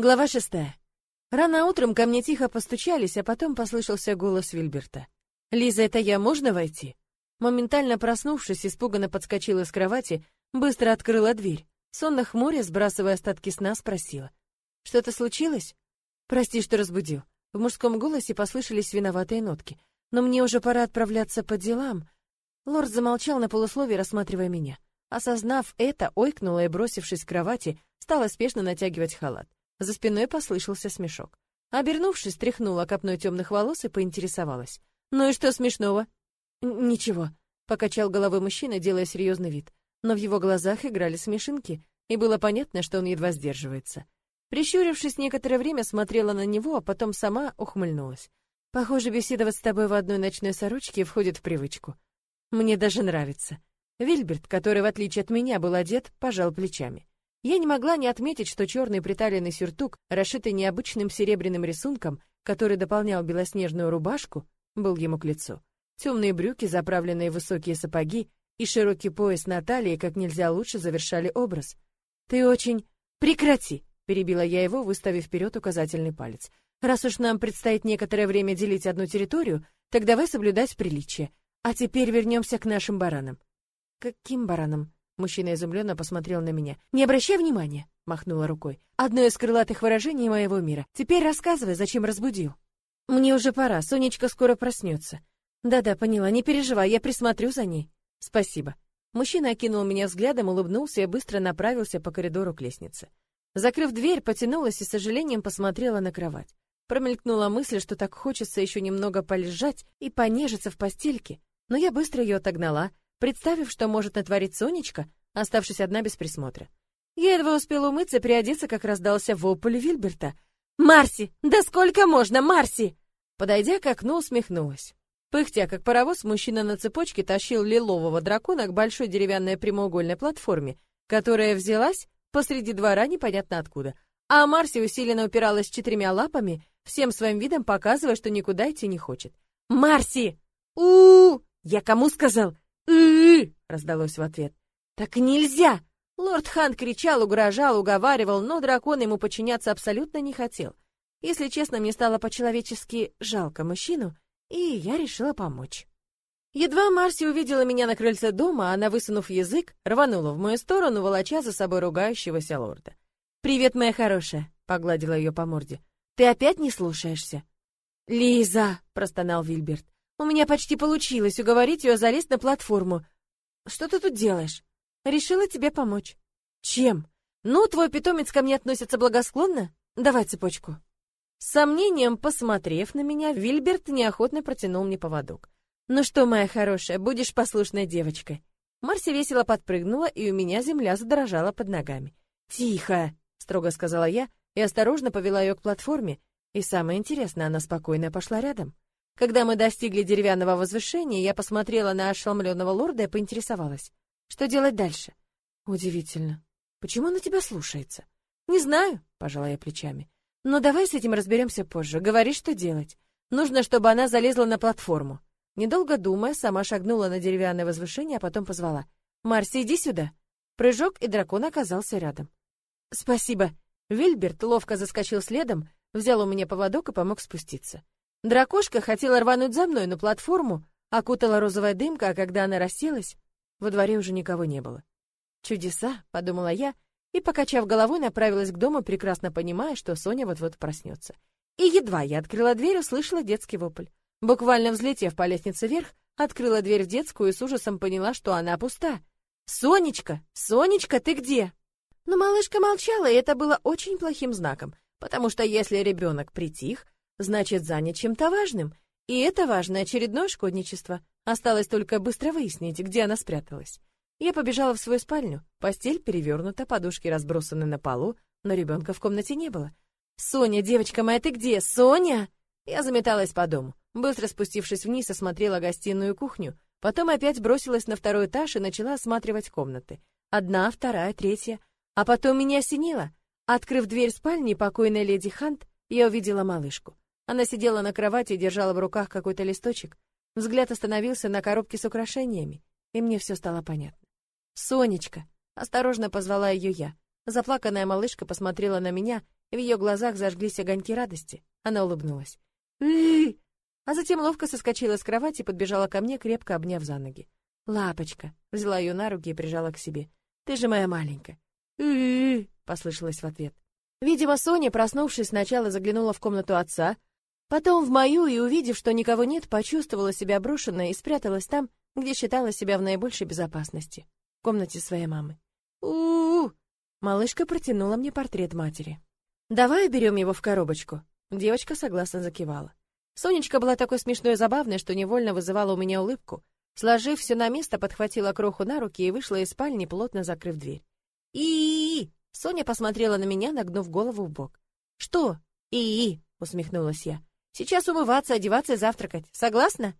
Глава шестая. Рано утром ко мне тихо постучались, а потом послышался голос Вильберта. «Лиза, это я, можно войти?» Моментально проснувшись, испуганно подскочила с кровати, быстро открыла дверь. Сонно хмуря, сбрасывая остатки сна, спросила. «Что-то случилось?» «Прости, что разбудил». В мужском голосе послышались виноватые нотки. «Но мне уже пора отправляться по делам». Лорд замолчал на полусловие, рассматривая меня. Осознав это, ойкнула и, бросившись к кровати, стала спешно натягивать халат. За спиной послышался смешок. Обернувшись, тряхнула копной темных волос и поинтересовалась. «Ну и что смешного?» «Ничего», — покачал головой мужчина, делая серьезный вид. Но в его глазах играли смешинки, и было понятно, что он едва сдерживается. Прищурившись, некоторое время смотрела на него, а потом сама ухмыльнулась. «Похоже, беседовать с тобой в одной ночной сорочке входит в привычку. Мне даже нравится». Вильберт, который, в отличие от меня, был одет, пожал плечами. Я не могла не отметить, что черный приталенный сюртук, расшитый необычным серебряным рисунком, который дополнял белоснежную рубашку, был ему к лицу. Темные брюки, заправленные в высокие сапоги и широкий пояс на талии как нельзя лучше завершали образ. «Ты очень...» «Прекрати!» — перебила я его, выставив вперед указательный палец. «Раз уж нам предстоит некоторое время делить одну территорию, так давай соблюдать приличие. А теперь вернемся к нашим баранам». «Каким баранам?» Мужчина изумленно посмотрел на меня. «Не обращай внимания!» — махнула рукой. «Одно из крылатых выражений моего мира. Теперь рассказывай, зачем разбудил». «Мне уже пора, Сонечка скоро проснется». «Да-да, поняла, не переживай, я присмотрю за ней». «Спасибо». Мужчина окинул меня взглядом, улыбнулся и быстро направился по коридору к лестнице. Закрыв дверь, потянулась и с сожалением посмотрела на кровать. Промелькнула мысль, что так хочется еще немного полежать и понежиться в постельке, но я быстро ее отогнала, представив, что может натворить Сонечка, оставшись одна без присмотра. Я едва успела умыться и приодеться, как раздался вопль Вильберта. «Марси! Да сколько можно, Марси!» Подойдя к окну, усмехнулась. Пыхтя, как паровоз, мужчина на цепочке тащил лилового дракона к большой деревянной прямоугольной платформе, которая взялась посреди двора непонятно откуда. А Марси усиленно упиралась четырьмя лапами, всем своим видом показывая, что никуда идти не хочет. «Марси! у, -у, -у Я кому сказал? Раздалось в ответ. «Так нельзя!» Лорд Хан кричал, угрожал, уговаривал, но дракон ему подчиняться абсолютно не хотел. Если честно, мне стало по-человечески жалко мужчину, и я решила помочь. Едва Марси увидела меня на крыльце дома, она, высунув язык, рванула в мою сторону, волоча за собой ругающегося лорда. «Привет, моя хорошая», — погладила ее по морде. «Ты опять не слушаешься?» «Лиза!» — простонал Вильберт. У меня почти получилось уговорить ее залезть на платформу. Что ты тут делаешь? Решила тебе помочь. Чем? Ну, твой питомец ко мне относится благосклонно? Давай цепочку. С сомнением, посмотрев на меня, Вильберт неохотно протянул мне поводок. Ну что, моя хорошая, будешь послушной девочкой. Марси весело подпрыгнула, и у меня земля задрожала под ногами. «Тихо!» — строго сказала я и осторожно повела ее к платформе. И самое интересное, она спокойно пошла рядом. Когда мы достигли деревянного возвышения, я посмотрела на ошеломленного лорда и поинтересовалась. Что делать дальше? Удивительно. Почему она тебя слушается? Не знаю, пожала я плечами. Но давай с этим разберемся позже. Говори, что делать. Нужно, чтобы она залезла на платформу. Недолго думая, сама шагнула на деревянное возвышение, а потом позвала. «Марси, иди сюда!» Прыжок, и дракон оказался рядом. «Спасибо!» Вильберт ловко заскочил следом, взял у меня поводок и помог спуститься. Дракошка хотела рвануть за мной на платформу, окутала розовая дымка, а когда она расселась, во дворе уже никого не было. «Чудеса», — подумала я, и, покачав головой, направилась к дому, прекрасно понимая, что Соня вот-вот проснется. И едва я открыла дверь, услышала детский вопль. Буквально взлетев по лестнице вверх, открыла дверь в детскую и с ужасом поняла, что она пуста. «Сонечка! Сонечка, ты где?» Но малышка молчала, и это было очень плохим знаком, потому что если ребенок притих, значит, занят чем-то важным. И это важное очередное шкодничество. Осталось только быстро выяснить, где она спряталась. Я побежала в свою спальню. Постель перевернута, подушки разбросаны на полу, но ребенка в комнате не было. «Соня, девочка моя, ты где? Соня?» Я заметалась по дому. Быстро спустившись вниз, осмотрела гостиную и кухню. Потом опять бросилась на второй этаж и начала осматривать комнаты. Одна, вторая, третья. А потом меня осенило. Открыв дверь спальни покойной леди Хант, я увидела малышку. Она сидела на кровати и держала в руках какой-то листочек. Взгляд остановился на коробке с украшениями, и мне все стало понятно. «Сонечка!» — осторожно позвала ее я. Заплаканная малышка посмотрела на меня В ее глазах зажглись огоньки радости. Она улыбнулась. А затем ловко соскочила с кровати и подбежала ко мне, крепко обняв за ноги. «Лапочка!» — взяла ее на руки и прижала к себе. «Ты же моя маленькая!» «Ы-ы-ы!» — послышалось в ответ. Видимо, Соня, проснувшись, сначала заглянула в комнату отца, потом в мою и, увидев, что никого нет, почувствовала себя брошенной и спряталась там, где считала себя в наибольшей безопасности, в комнате своей мамы. у Малышка протянула мне портрет матери. «Давай уберем его в коробочку». Девочка согласно закивала. Сонечка была такой смешной и забавной, что невольно вызывала у меня улыбку. Сложив все на место, подхватила кроху на руки и вышла из спальни, плотно закрыв дверь. и, -и, -и Соня посмотрела на меня, нагнув голову в бок. «Что? И-и!» — усмехнулась я. «Сейчас умываться, одеваться и завтракать. Согласна?»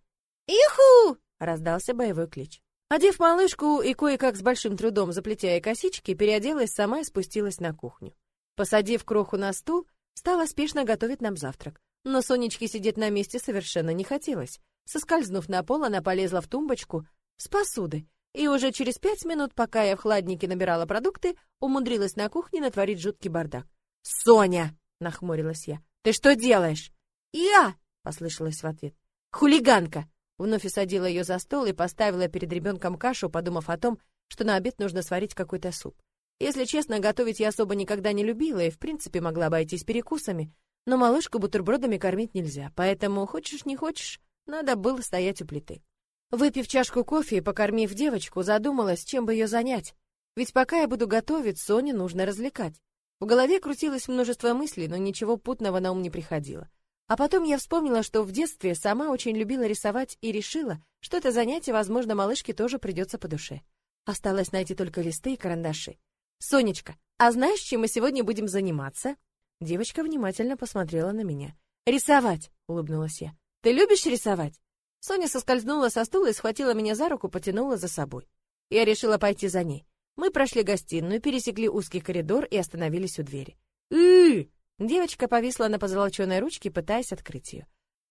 «Иху!» — раздался боевой клич. Одев малышку и кое-как с большим трудом заплетая косички, переоделась сама и спустилась на кухню. Посадив кроху на стул, стала спешно готовить нам завтрак. Но Сонечке сидеть на месте совершенно не хотелось. Соскользнув на пол, она полезла в тумбочку с посудой, и уже через пять минут, пока я в хладнике набирала продукты, умудрилась на кухне натворить жуткий бардак. «Соня!» — нахмурилась я. «Ты что делаешь?» «Я!» — послышалось в ответ. «Хулиганка!» Вновь усадила ее за стол и поставила перед ребенком кашу, подумав о том, что на обед нужно сварить какой-то суп. Если честно, готовить я особо никогда не любила и, в принципе, могла обойтись перекусами, но малышку бутербродами кормить нельзя, поэтому, хочешь не хочешь, надо было стоять у плиты. Выпив чашку кофе и покормив девочку, задумалась, чем бы ее занять. Ведь пока я буду готовить, Соне нужно развлекать. В голове крутилось множество мыслей, но ничего путного на ум не приходило. А потом я вспомнила, что в детстве сама очень любила рисовать и решила, что это занятие, возможно, малышке тоже придется по душе. Осталось найти только листы и карандаши. «Сонечка, а знаешь, чем мы сегодня будем заниматься?» Девочка внимательно посмотрела на меня. «Рисовать!» — улыбнулась я. «Ты любишь рисовать?» Соня соскользнула со стула и схватила меня за руку, потянула за собой. Я решила пойти за ней. Мы прошли гостиную, пересекли узкий коридор и остановились у двери. «Ы!» Девочка повисла на позолоченной ручке, пытаясь открыть ее.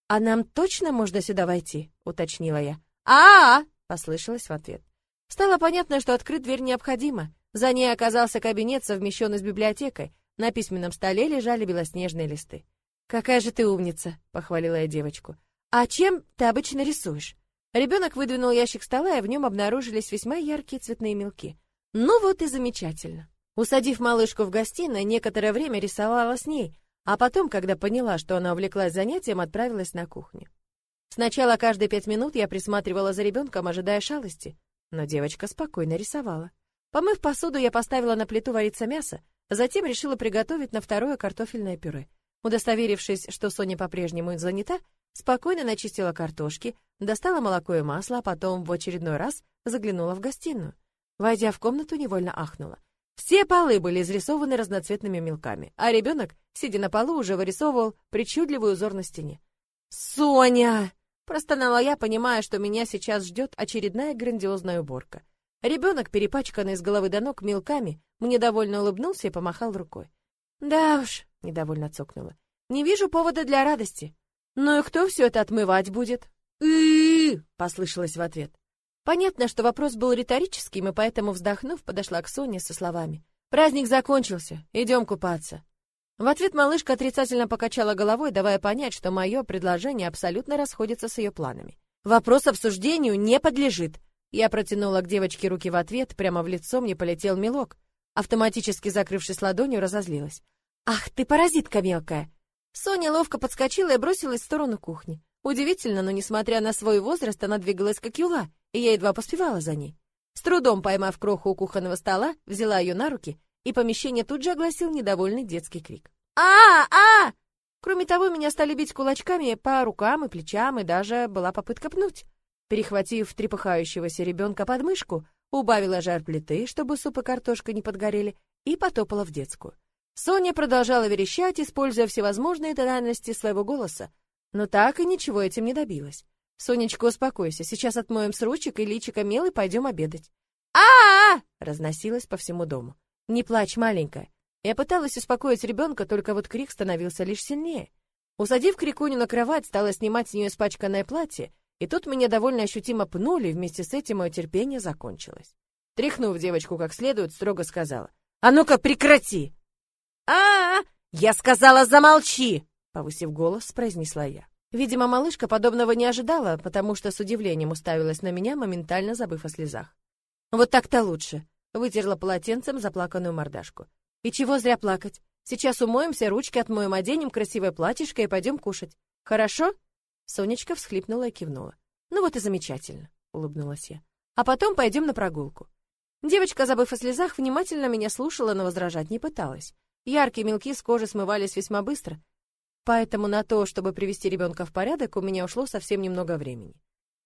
«А нам точно можно сюда войти?» — уточнила я. а, -а, -а послышалось в ответ. Стало понятно, что открыть дверь необходимо. За ней оказался кабинет, совмещенный с библиотекой. На письменном столе лежали белоснежные листы. «Какая же ты умница!» — похвалила я девочку. «А чем ты обычно рисуешь?» Ребенок выдвинул ящик стола, и в нем обнаружились весьма яркие цветные мелки. «Ну вот и замечательно». Усадив малышку в гостиной, некоторое время рисовала с ней, а потом, когда поняла, что она увлеклась занятием, отправилась на кухню. Сначала каждые пять минут я присматривала за ребенком, ожидая шалости, но девочка спокойно рисовала. Помыв посуду, я поставила на плиту вариться мясо, затем решила приготовить на второе картофельное пюре. Удостоверившись, что Соня по-прежнему занята, спокойно начистила картошки, достала молоко и масло, а потом в очередной раз заглянула в гостиную. Войдя в комнату, невольно ахнула. Все полы были изрисованы разноцветными мелками, а ребенок, сидя на полу, уже вырисовывал причудливый узор на стене. «Соня!» — простонала я, понимая, что меня сейчас ждет очередная грандиозная уборка. Ребенок, перепачканный с головы до ног мелками, мне довольно улыбнулся и помахал рукой. «Да уж», — недовольно цокнула, — «не вижу повода для радости. «Ну и кто все это отмывать будет?» «И-и-и!» — послышалось в ответ. Понятно, что вопрос был риторическим, и поэтому, вздохнув, подошла к Соне со словами. «Праздник закончился, идем купаться». В ответ малышка отрицательно покачала головой, давая понять, что мое предложение абсолютно расходится с ее планами. «Вопрос обсуждению не подлежит». Я протянула к девочке руки в ответ, прямо в лицо мне полетел мелок. Автоматически закрывшись ладонью, разозлилась. «Ах ты, паразитка мелкая! Соня ловко подскочила и бросилась в сторону кухни. Удивительно, но несмотря на свой возраст, она двигалась как юла, и я едва поспевала за ней. С трудом поймав кроху у кухонного стола, взяла ее на руки, и помещение тут же огласил недовольный детский крик. а а Кроме того, меня стали бить кулачками по рукам и плечам, и даже была попытка пнуть. Перехватив трепыхающегося ребенка под мышку, убавила жар плиты, чтобы суп и картошка не подгорели, и потопала в детскую. Соня продолжала верещать, используя всевозможные тональности своего голоса, но так и ничего этим не добилась. «Сонечка, успокойся, сейчас отмоем с ручек и личика мел и пойдем обедать». а а, -а разносилось по всему дому. «Не плачь, маленькая». Я пыталась успокоить ребенка, только вот крик становился лишь сильнее. Усадив Крикуню на кровать, стала снимать с нее испачканное платье, и тут меня довольно ощутимо пнули, и вместе с этим мое терпение закончилось. Тряхнув девочку как следует, строго сказала, «А ну-ка прекрати!» а, -а, -а «Я сказала, замолчи!» — повысив голос, произнесла я. Видимо, малышка подобного не ожидала, потому что с удивлением уставилась на меня, моментально забыв о слезах. «Вот так-то лучше», — вытерла полотенцем заплаканную мордашку. «И чего зря плакать? Сейчас умоемся, ручки отмоем, оденем красивое платьишко и пойдем кушать. Хорошо?» Сонечка всхлипнула и кивнула. «Ну вот и замечательно», — улыбнулась я. «А потом пойдем на прогулку». Девочка, забыв о слезах, внимательно меня слушала, но возражать не пыталась. Яркие мелки с кожи смывались весьма быстро, поэтому на то, чтобы привести ребенка в порядок, у меня ушло совсем немного времени.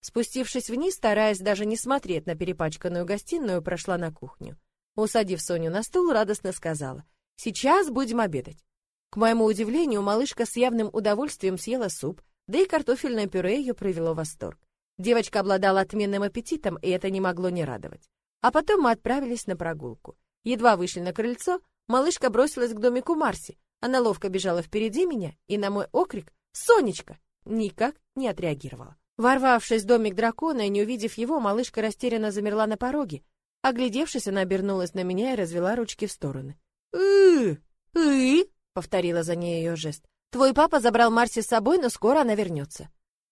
Спустившись вниз, стараясь даже не смотреть на перепачканную гостиную, прошла на кухню. Усадив Соню на стул, радостно сказала, «Сейчас будем обедать». К моему удивлению, малышка с явным удовольствием съела суп, да и картофельное пюре ее привело в восторг. Девочка обладала отменным аппетитом, и это не могло не радовать. А потом мы отправились на прогулку. Едва вышли на крыльцо, малышка бросилась к домику Марси. Она ловко бежала впереди меня, и на мой окрик «Сонечка!» никак не отреагировала. Ворвавшись в домик дракона и не увидев его, малышка растерянно замерла на пороге. Оглядевшись, она обернулась на меня и развела ручки в стороны. «Ы! Ы!» — повторила за ней ее жест. «Твой папа забрал Марси с собой, но скоро она вернется».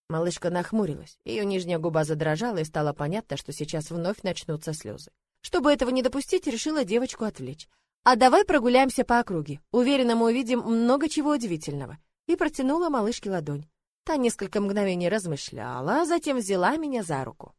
Малышка нахмурилась. Ее нижняя губа задрожала, и стало понятно, что сейчас вновь начнутся слезы. Чтобы этого не допустить, решила девочку отвлечь. «А давай прогуляемся по округе. Уверена, мы увидим много чего удивительного». И протянула малышке ладонь. Та несколько мгновений размышляла, а затем взяла меня за руку.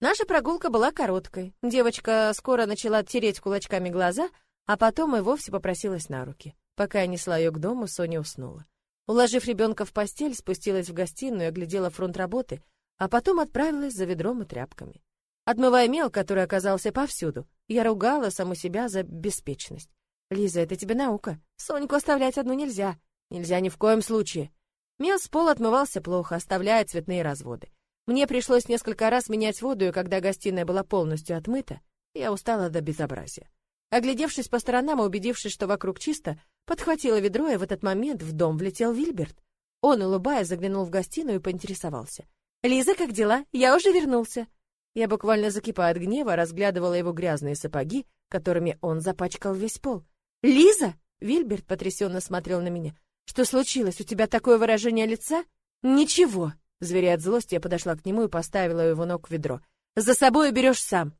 Наша прогулка была короткой. Девочка скоро начала тереть кулачками глаза, а потом и вовсе попросилась на руки. Пока я несла ее к дому, Соня уснула. Уложив ребенка в постель, спустилась в гостиную оглядела фронт работы, а потом отправилась за ведром и тряпками. Отмывая мел, который оказался повсюду, я ругала саму себя за беспечность. «Лиза, это тебе наука. Соньку оставлять одну нельзя. Нельзя ни в коем случае». Мел с пола отмывался плохо, оставляя цветные разводы. Мне пришлось несколько раз менять воду, и когда гостиная была полностью отмыта, я устала до безобразия. Оглядевшись по сторонам и убедившись, что вокруг чисто, подхватила ведро, и в этот момент в дом влетел Вильберт. Он, улыбаясь, заглянул в гостиную и поинтересовался. «Лиза, как дела? Я уже вернулся». Я буквально закипая от гнева, разглядывала его грязные сапоги, которыми он запачкал весь пол. «Лиза!» — Вильберт потрясенно смотрел на меня. «Что случилось? У тебя такое выражение лица?» «Ничего!» — зверя от злости, я подошла к нему и поставила его ног в ведро. «За собой берешь сам!»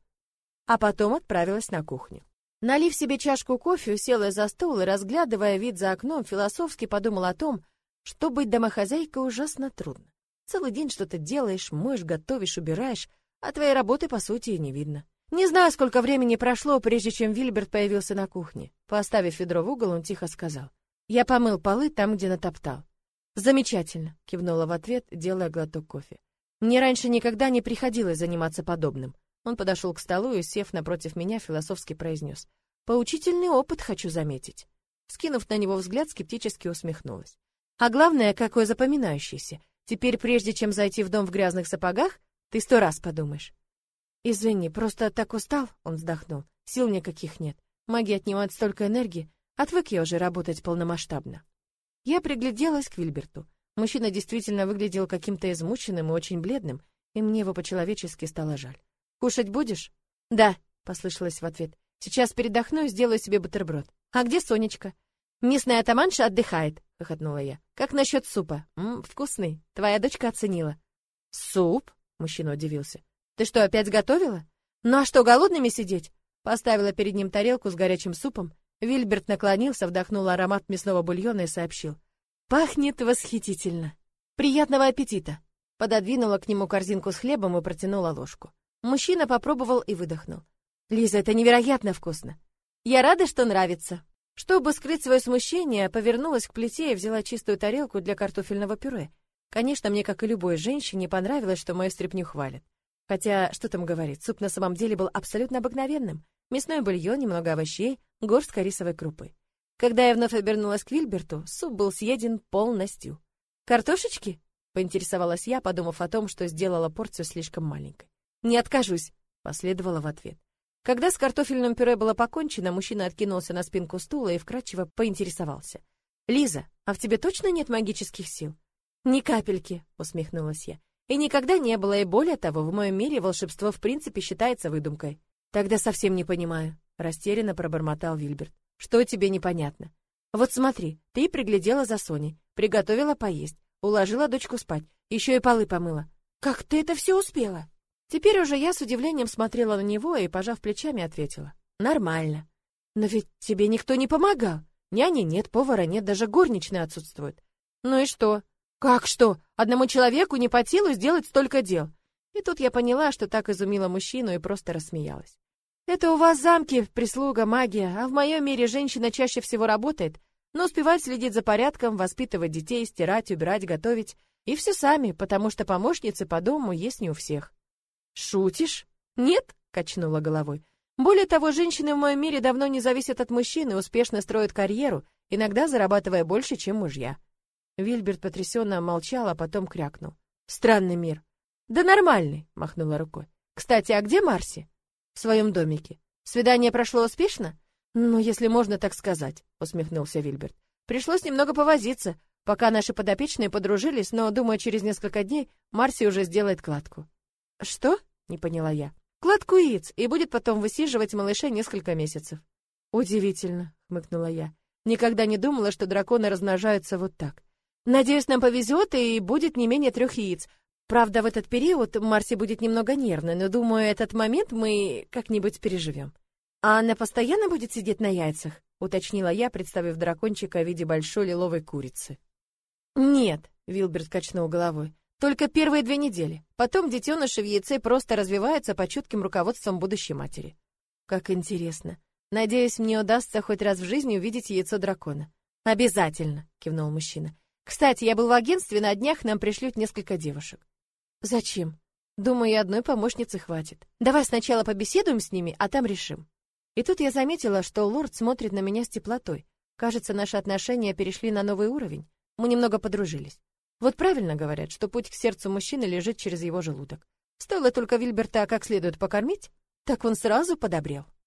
А потом отправилась на кухню. Налив себе чашку кофе, села за стол и, разглядывая вид за окном, философски подумал о том, что быть домохозяйкой ужасно трудно. Целый день что-то делаешь, моешь, готовишь, убираешь, а твоей работы, по сути, и не видно. Не знаю, сколько времени прошло, прежде чем Вильберт появился на кухне. Поставив ведро в угол, он тихо сказал. «Я помыл полы там, где натоптал». «Замечательно», — кивнула в ответ, делая глоток кофе. «Мне раньше никогда не приходилось заниматься подобным. Он подошел к столу и, сев напротив меня, философски произнес. «Поучительный опыт хочу заметить». Скинув на него взгляд, скептически усмехнулась. «А главное, какой запоминающийся. Теперь, прежде чем зайти в дом в грязных сапогах, ты сто раз подумаешь». «Извини, просто так устал», — он вздохнул. «Сил никаких нет. Магия отнимает столько энергии. Отвык я уже работать полномасштабно». Я пригляделась к Вильберту. Мужчина действительно выглядел каким-то измученным и очень бледным, и мне его по-человечески стало жаль. Кушать будешь? Да, послышалось в ответ. Сейчас передохну и сделаю себе бутерброд. А где Сонечка? Местная атаманша отдыхает, хохотнула я. Как насчет супа? М, вкусный. Твоя дочка оценила. Суп? Мужчина удивился. Ты что, опять готовила? Ну а что, голодными сидеть? Поставила перед ним тарелку с горячим супом. Вильберт наклонился, вдохнул аромат мясного бульона и сообщил: "Пахнет восхитительно. Приятного аппетита". Пододвинула к нему корзинку с хлебом и протянула ложку. Мужчина попробовал и выдохнул. «Лиза, это невероятно вкусно!» «Я рада, что нравится!» Чтобы скрыть свое смущение, повернулась к плите и взяла чистую тарелку для картофельного пюре. Конечно, мне, как и любой женщине, понравилось, что мою стряпню хвалят. Хотя, что там говорить, суп на самом деле был абсолютно обыкновенным. Мясной бульон, немного овощей, горстка рисовой крупы. Когда я вновь обернулась к Вильберту, суп был съеден полностью. «Картошечки?» — поинтересовалась я, подумав о том, что сделала порцию слишком маленькой. «Не откажусь», — последовала в ответ. Когда с картофельным пюре было покончено, мужчина откинулся на спинку стула и вкрадчиво поинтересовался. «Лиза, а в тебе точно нет магических сил?» «Ни капельки», — усмехнулась я. «И никогда не было, и более того, в моем мире волшебство в принципе считается выдумкой». «Тогда совсем не понимаю», — растерянно пробормотал Вильберт. «Что тебе непонятно?» Вот смотри, ты приглядела за Соней, приготовила поесть, уложила дочку спать, еще и полы помыла. Как ты это все успела? Теперь уже я с удивлением смотрела на него и, пожав плечами, ответила. Нормально. Но ведь тебе никто не помогал. Няни нет, повара нет, даже горничные отсутствуют. Ну и что? Как что? Одному человеку не по силу сделать столько дел. И тут я поняла, что так изумила мужчину и просто рассмеялась. Это у вас замки, прислуга, магия, а в моем мире женщина чаще всего работает, но успевает следить за порядком, воспитывать детей, стирать, убирать, готовить. И все сами, потому что помощницы по дому есть не у всех. Шутишь? Нет? Качнула головой. Более того, женщины в моем мире давно не зависят от мужчин и успешно строят карьеру, иногда зарабатывая больше, чем мужья. Вильберт потрясенно молчал, а потом крякнул. Странный мир. Да нормальный, махнула рукой. Кстати, а где Марси? В своем домике. Свидание прошло успешно? Ну, если можно так сказать, усмехнулся Вильберт. Пришлось немного повозиться, пока наши подопечные подружились, но, думаю, через несколько дней Марси уже сделает кладку. Что? Не поняла я. Кладку яиц и будет потом высиживать малышей несколько месяцев. Удивительно, хмыкнула я. Никогда не думала, что драконы размножаются вот так. Надеюсь, нам повезет и будет не менее трех яиц. Правда, в этот период Марси будет немного нервной, но думаю, этот момент мы как-нибудь переживем. А она постоянно будет сидеть на яйцах, уточнила я, представив дракончика в виде большой лиловой курицы. Нет, Вилберт качнул головой. Только первые две недели. Потом детеныши в яйце просто развиваются под чутким руководством будущей матери. Как интересно. Надеюсь, мне удастся хоть раз в жизни увидеть яйцо дракона. Обязательно, кивнул мужчина. Кстати, я был в агентстве, на днях нам пришлют несколько девушек. Зачем? Думаю, одной помощницы хватит. Давай сначала побеседуем с ними, а там решим. И тут я заметила, что лорд смотрит на меня с теплотой. Кажется, наши отношения перешли на новый уровень. Мы немного подружились. Вот правильно говорят, что путь к сердцу мужчины лежит через его желудок. Стоило только Вильберта как следует покормить, так он сразу подобрел.